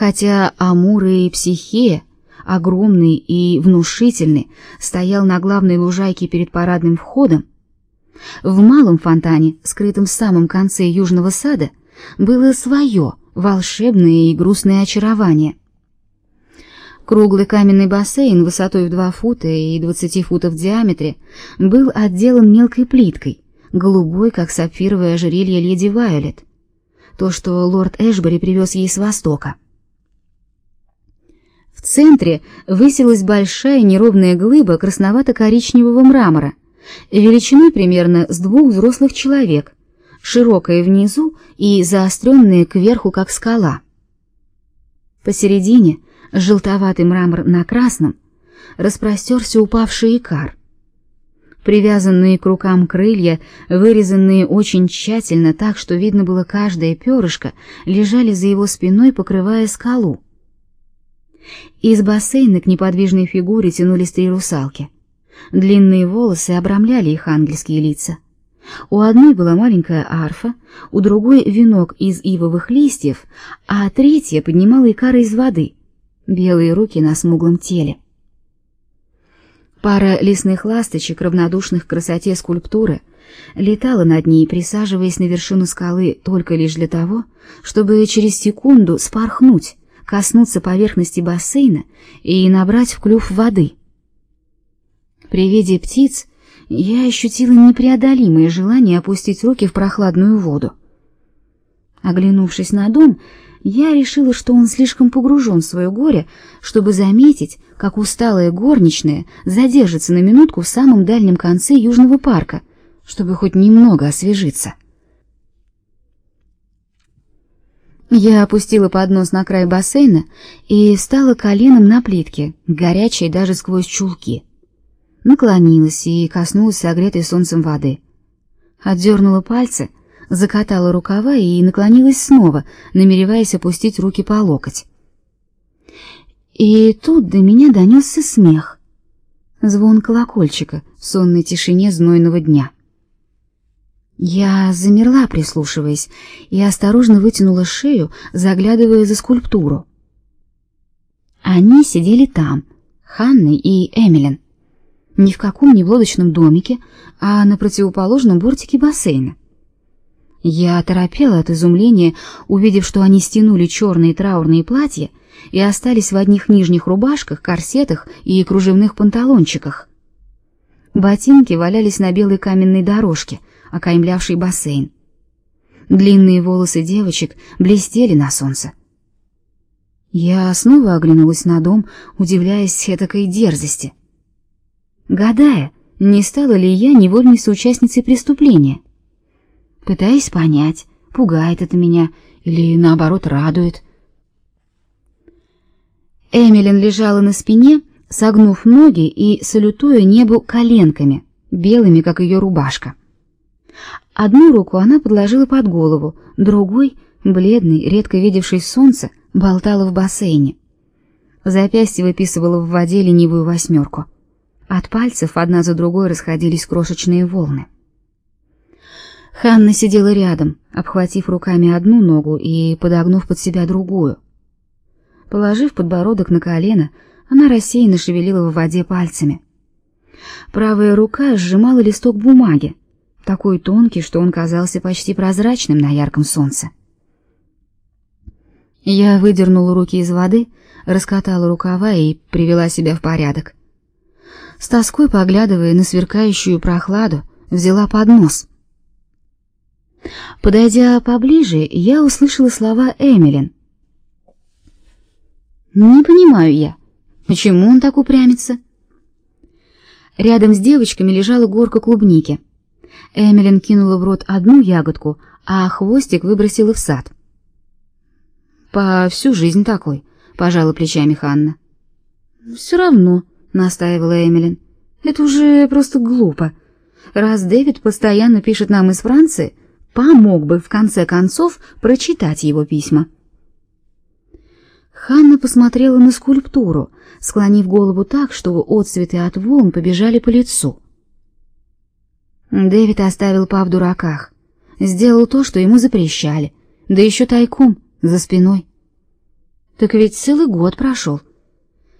Хотя Амур и Психея, огромный и внушительный, стоял на главной лужайке перед парадным входом, в малом фонтане, скрытом в самом конце южного сада, было свое волшебное и грустное очарование. Круглый каменный бассейн высотой в два фута и двадцати футов в диаметре был отделан мелкой плиткой, голубой, как сапфировое ожерелье леди Вайолет, то, что лорд Эшбери привез ей с востока. В центре высилась большая неровная глыба красновато-коричневого мрамора, величиной примерно с двух взрослых человек, широкая внизу и заостренная кверху, как скала. Посередине, желтоватый мрамор на красном, распростерся упавший икар. Привязанные к рукам крылья, вырезанные очень тщательно так, что видно было каждое перышко, лежали за его спиной, покрывая скалу. Из бассейна к неподвижной фигуре тянулись три русалки. Длинные волосы обрамляли их ангельские лица. У одной была маленькая арфа, у другой венок из ивовых листьев, а третья поднимала икары из воды, белые руки на смуглом теле. Пара лесных ласточек, равнодушных к красоте скульптуры, летала над ней, присаживаясь на вершину скалы только лишь для того, чтобы через секунду спорхнуть, коснуться поверхности бассейна и набрать в клюв воды. При виде птиц я ощутила непреодолимое желание опустить руки в прохладную воду. Оглянувшись на дом, я решила, что он слишком погружен в свое горе, чтобы заметить, как усталая горничная задержится на минутку в самом дальнем конце южного парка, чтобы хоть немного освежиться. Я опустила поднос на край бассейна и встала коленом на плитке, горячей даже сквозь чулки. Наклонилась и коснулась согретой солнцем воды. Отдернула пальцы, закатала рукава и наклонилась снова, намереваясь опустить руки по локоть. И тут до меня донесся смех. Звон колокольчика в сонной тишине знойного дня. Я замерла, прислушиваясь, и осторожно вытянула шею, заглядывая за скульптуру. Они сидели там, Ханна и Эмилин. Не в каком в лодочном домике, а на противоположном бортике бассейна. Я оторопела от изумления, увидев, что они стянули черные траурные платья и остались в одних нижних рубашках, корсетах и кружевных панталончиках. Ботинки валялись на белой каменной дорожке — окаймлявший бассейн. Длинные волосы девочек блестели на солнце. Я снова оглянулась на дом, удивляясь этакой дерзости. Гадая, не стала ли я невольной соучастницей преступления. Пытаясь понять, пугает это меня или, наоборот, радует. Эмилин лежала на спине, согнув ноги и салютуя небу коленками, белыми, как ее рубашка. Одну руку она подложила под голову, другой, бледный, редко видевший солнце, болтала в бассейне. Запястье выписывало в воде ленивую восьмерку. От пальцев одна за другой расходились крошечные волны. Ханна сидела рядом, обхватив руками одну ногу и подогнув под себя другую. Положив подбородок на колено, она рассеянно шевелила в воде пальцами. Правая рука сжимала листок бумаги, такой тонкий, что он казался почти прозрачным на ярком солнце. Я выдернула руки из воды, раскатала рукава и привела себя в порядок. С тоской поглядывая на сверкающую прохладу, взяла поднос. Подойдя поближе, я услышала слова Эмилин. Не понимаю я, почему он так упрямится. Рядом с девочками лежала горка клубники. Эмилин кинула в рот одну ягодку, а хвостик выбросила в сад. По всю жизнь такой, пожала плечами Ханна. «Все равно, настаивала Эмилин. Это уже просто глупо. Раз Дэвид постоянно пишет нам из Франции, помог бы в конце концов прочитать его письма. Ханна посмотрела на скульптуру, склонив голову так, что отцветы от волн побежали по лицу. Дэвид оставил Па в дураках. Сделал то, что ему запрещали, да еще тайком, за спиной. Так ведь целый год прошел.